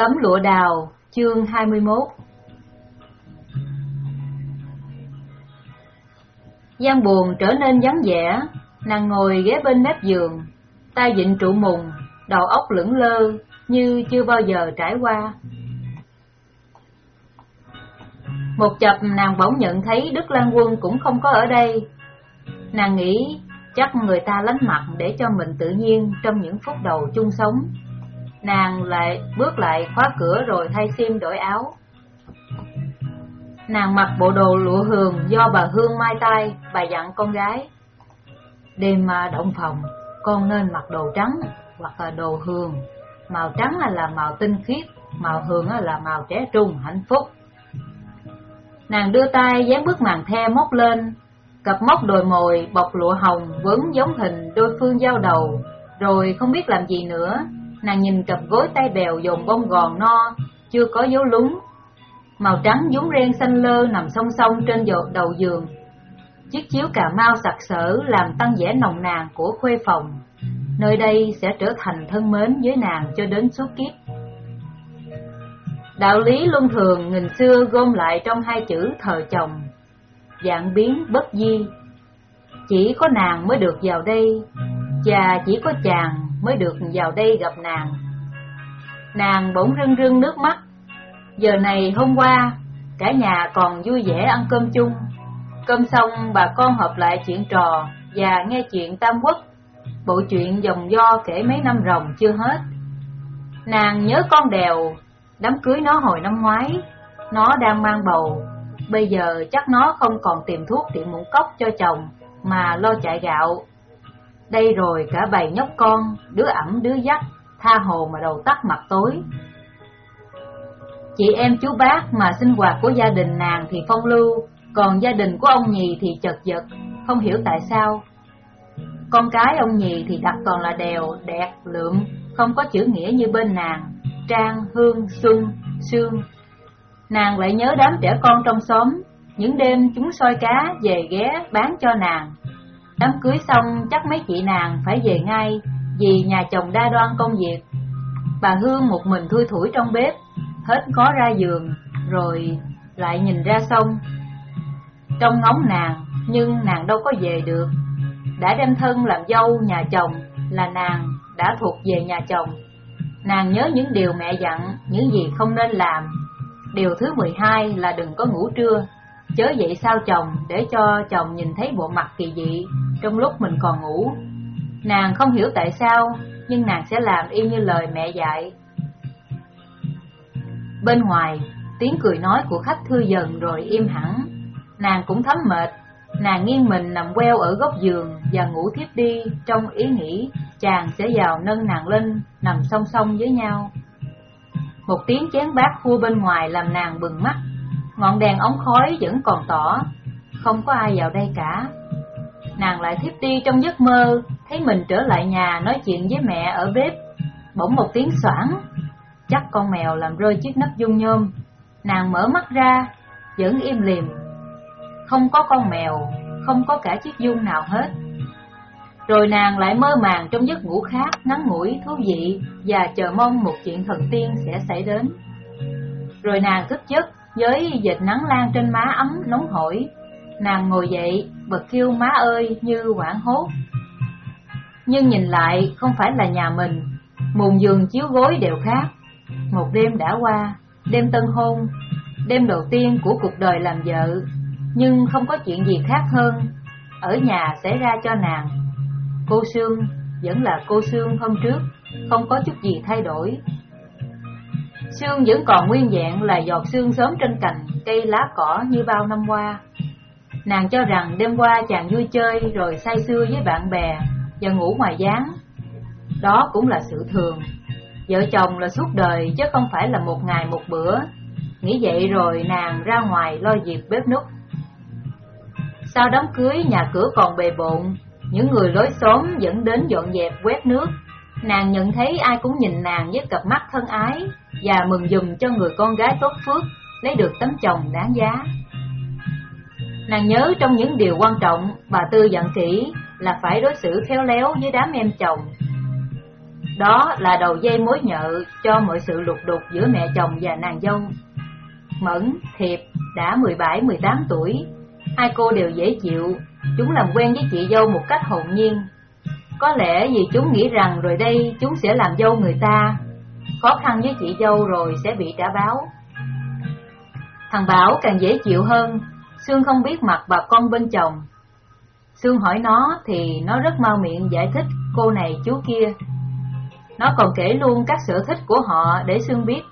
Tấm lụa đào, chương 21 gian buồn trở nên vắng vẻ, nàng ngồi ghé bên mép giường, tay dịnh trụ mùng, đầu óc lững lơ như chưa bao giờ trải qua. Một chập nàng bỗng nhận thấy Đức Lan Quân cũng không có ở đây. Nàng nghĩ chắc người ta lánh mặt để cho mình tự nhiên trong những phút đầu chung sống. Nàng lại bước lại khóa cửa rồi thay sim đổi áo. Nàng mặc bộ đồ lụa hường do bà Hương mai tay, bà dặn con gái. Đêm mà động phòng, con nên mặc đồ trắng hoặc là đồ hường. Màu trắng là màu tinh khiết, màu hường là màu trẻ trung, hạnh phúc. Nàng đưa tay dán bức màn the móc lên, cặp móc đồi mồi bọc lụa hồng vướng giống hình đôi phương giao đầu, rồi không biết làm gì nữa. Nàng nhìn cặp gối tay bèo dồn bông gòn no, chưa có dấu lúng, màu trắng dúng ren xanh lơ nằm song song trên đầu giường. Chiếc chiếu cà mau sặc sỡ làm tăng vẻ nồng nàn của khuê phòng. Nơi đây sẽ trở thành thân mến với nàng cho đến suốt kiếp. Đạo lý luân thường nghìn xưa gom lại trong hai chữ thờ chồng, dạng biến bất di. Chỉ có nàng mới được vào đây, và chỉ có chàng mới được vào đây gặp nàng. Nàng bỗng rưng rưng nước mắt, Giờ này hôm qua, cả nhà còn vui vẻ ăn cơm chung. Cơm xong bà con họp lại chuyện trò và nghe chuyện Tam Quốc, bộ chuyện dòng do kể mấy năm ròng chưa hết. Nàng nhớ con đèo, đám cưới nó hồi năm ngoái, nó đang mang bầu, bây giờ chắc nó không còn tìm thuốc tiệm mũ cốc cho chồng mà lo chạy gạo. Đây rồi cả bầy nhóc con, đứa ẩm đứa dắt, tha hồ mà đầu tắt mặt tối, Chị em chú bác mà sinh hoạt của gia đình nàng thì phong lưu, còn gia đình của ông nhì thì chật vật, không hiểu tại sao. Con cái ông nhì thì đặt toàn là đèo, đẹp, lượm, không có chữ nghĩa như bên nàng, Trang, Hương, Xuân, Sương. Nàng lại nhớ đám trẻ con trong xóm, những đêm chúng soi cá về ghé bán cho nàng. Đám cưới xong chắc mấy chị nàng phải về ngay, vì nhà chồng đa đoan công việc. Bà Hương một mình thui thủi trong bếp, hết có ra giường, rồi lại nhìn ra sông. Trong ngóng nàng, nhưng nàng đâu có về được. Đã đem thân làm dâu nhà chồng là nàng đã thuộc về nhà chồng. Nàng nhớ những điều mẹ dặn, những gì không nên làm. Điều thứ 12 là đừng có ngủ trưa, chớ dậy sao chồng để cho chồng nhìn thấy bộ mặt kỳ dị trong lúc mình còn ngủ. Nàng không hiểu tại sao, nhưng nàng sẽ làm y như lời mẹ dạy. Bên ngoài, tiếng cười nói của khách thưa dần rồi im hẳn. Nàng cũng thấm mệt, nàng nghiêng mình nằm queo ở góc giường và ngủ thiếp đi trong ý nghĩ chàng sẽ vào nâng nàng lên, nằm song song với nhau. Một tiếng chén bát khua bên ngoài làm nàng bừng mắt, ngọn đèn ống khói vẫn còn tỏ, không có ai vào đây cả. Nàng lại thiếp đi trong giấc mơ, thấy mình trở lại nhà nói chuyện với mẹ ở bếp. Bỗng một tiếng xoảng, Chắc con mèo làm rơi chiếc nắp dung nhôm. Nàng mở mắt ra Vẫn im lìm. Không có con mèo Không có cả chiếc dung nào hết. Rồi nàng lại mơ màng trong giấc ngủ khác nắng ngủi, thú vị Và chờ mong một chuyện thần tiên sẽ xảy đến. Rồi nàng thức giấc Với dịch nắng lan trên má ấm nóng hổi. Nàng ngồi dậy Bật kêu má ơi như quảng hốt Nhưng nhìn lại không phải là nhà mình Mùng giường chiếu gối đều khác một đêm đã qua, đêm tân hôn, đêm đầu tiên của cuộc đời làm vợ, nhưng không có chuyện gì khác hơn, ở nhà xảy ra cho nàng. Cô Sương vẫn là cô Sương hôm trước, không có chút gì thay đổi. Sương vẫn còn nguyên vẹn là giọt sương sớm trên cành cây lá cỏ như bao năm qua. Nàng cho rằng đêm qua chàng vui chơi rồi say sưa với bạn bè và ngủ ngoài gián. Đó cũng là sự thường. Vợ chồng là suốt đời chứ không phải là một ngày một bữa. Nghĩ vậy rồi nàng ra ngoài lo việc bếp nút Sau đám cưới, nhà cửa còn bề bộn. Những người lối xóm vẫn đến dọn dẹp, quét nước. Nàng nhận thấy ai cũng nhìn nàng với cặp mắt thân ái Và mừng dùm cho người con gái tốt phước, Lấy được tấm chồng đáng giá. Nàng nhớ trong những điều quan trọng Bà Tư dặn kỹ là phải đối xử khéo léo với đám em chồng Đó là đầu dây mối nhợ cho mọi sự lục đục giữa mẹ chồng và nàng dâu. Mẫn, Thiệp đã 17-18 tuổi, hai cô đều dễ chịu, chúng làm quen với chị dâu một cách hồn nhiên. Có lẽ vì chúng nghĩ rằng rồi đây chúng sẽ làm dâu người ta, khó khăn với chị dâu rồi sẽ bị trả báo. Thằng Bảo càng dễ chịu hơn, Sương không biết mặt bà con bên chồng. Sương hỏi nó thì nó rất mau miệng giải thích cô này chú kia. Nó còn kể luôn các sở thích của họ để Sương biết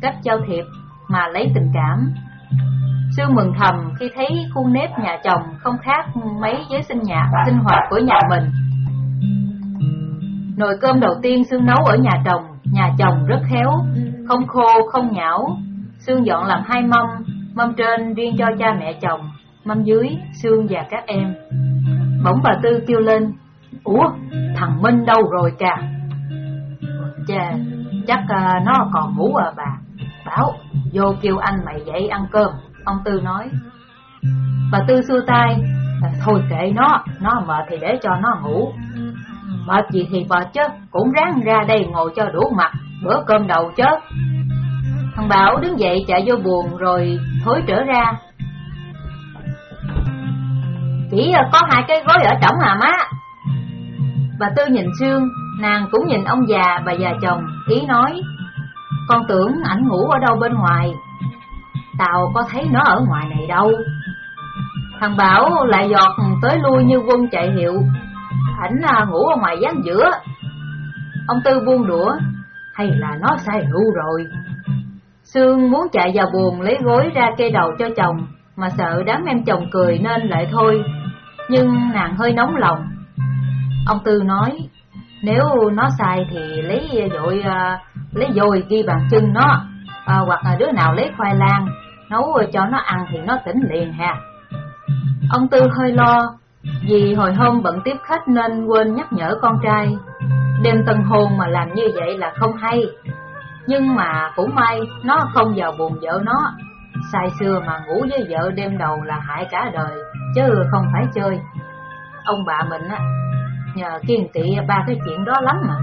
cách giao thiệp mà lấy tình cảm. Sương mừng thầm khi thấy khuôn nếp nhà chồng không khác mấy với sinh nhạc sinh hoạt của nhà mình. Nồi cơm đầu tiên Sương nấu ở nhà chồng, nhà chồng rất khéo, không khô, không nhão. Sương dọn làm hai mâm, mâm trên riêng cho cha mẹ chồng, mâm dưới Sương và các em. Bỗng bà Tư kêu lên, Ủa, thằng Minh đâu rồi cả? Chà, chắc uh, nó còn ngủ à bà. Bảo, vô kêu anh mày dậy ăn cơm, ông Tư nói. Bà Tư xua tay, à, thôi kệ nó, nó mệt thì để cho nó ngủ. Mệt gì thì mệt chứ, cũng ráng ra đây ngồi cho đủ mặt, bữa cơm đầu chứ. Thằng Bảo đứng dậy chạy vô buồn rồi thối trở ra. Chỉ ờ, có hai cái gối ở trỏng à má. Bà Tư nhìn Sương, nàng cũng nhìn ông già bà già chồng, ý nói. Con tưởng ảnh ngủ ở đâu bên ngoài. Tao có thấy nó ở ngoài này đâu. Thằng Bảo lại giọt tới lui như quân chạy hiệu. Ảnh à, ngủ ở ngoài gián giữa. Ông Tư buông đũa, hay là nó say rượu rồi. Sương muốn chạy vào buồn lấy gối ra kê đầu cho chồng, mà sợ đám em chồng cười nên lại thôi. Nhưng nàng hơi nóng lòng. Ông Tư nói, nếu nó sai thì lấy dội à, lấy dồi ghi bàn chân nó, à, hoặc là đứa nào lấy khoai lang, nấu cho nó ăn thì nó tỉnh liền ha. Ông Tư hơi lo, vì hồi hôm bận tiếp khách nên quên nhắc nhở con trai. Đêm tân hôn mà làm như vậy là không hay. Nhưng mà cũng may, nó không vào buồn vợ nó. Sai xưa mà ngủ với vợ đêm đầu là hại cả đời, Chứ không phải chơi. Ông bà mình á, Nhờ kiên kỵ ba cái chuyện đó lắm mà.